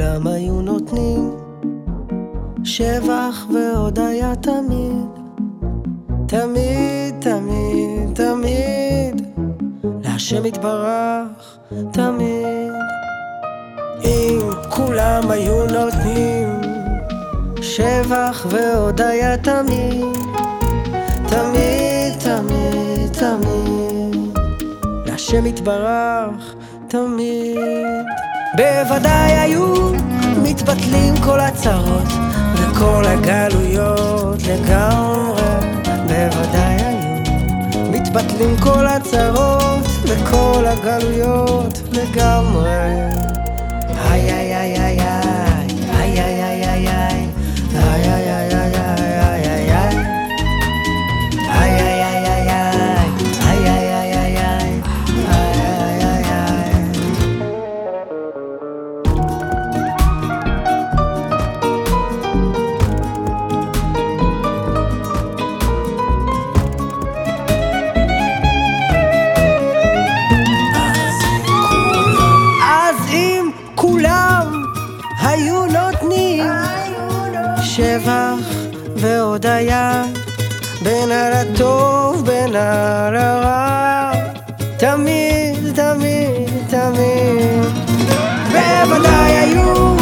כולם היו נותנים שבח והודיה תמיד, תמיד, תמיד, תמיד, להשם יתברך, תמיד. אם כולם היו נותנים שבח והודיה תמיד, תמיד, תמיד, תמיד, להשם יתברך, תמיד. בוודאי היו מתבטלים כל הצרות וכל הגלויות לגמרי. בוודאי היו מתבטלים כל הצרות וכל הגלויות לגמרי. איי איי איי איי היו נותנים שבח והודיה בין על הטוב בין על הרע. תמיד, תמיד, תמיד. בוודאי היו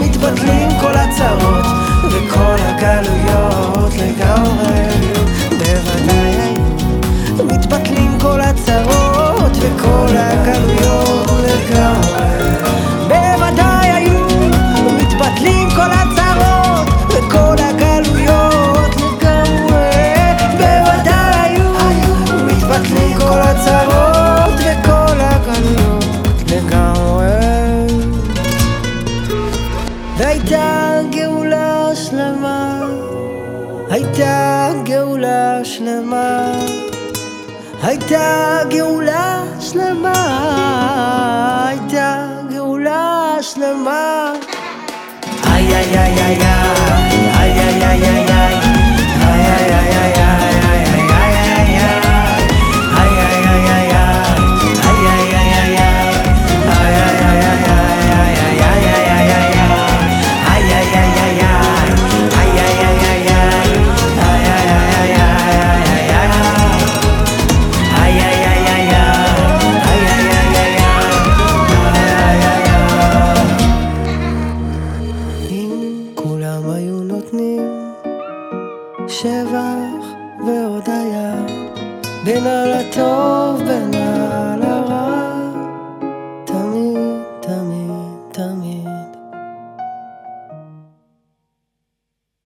מתבטלים כל הצרות וכל הגלויות והייתה גאולה שלמה הייתה גאולה שלמה הייתה גאולה שלמה הייתה גאולה שלמה. איי איי איי איי שבח והודיה, בין על הטוב בין על הרע, תמיד תמיד.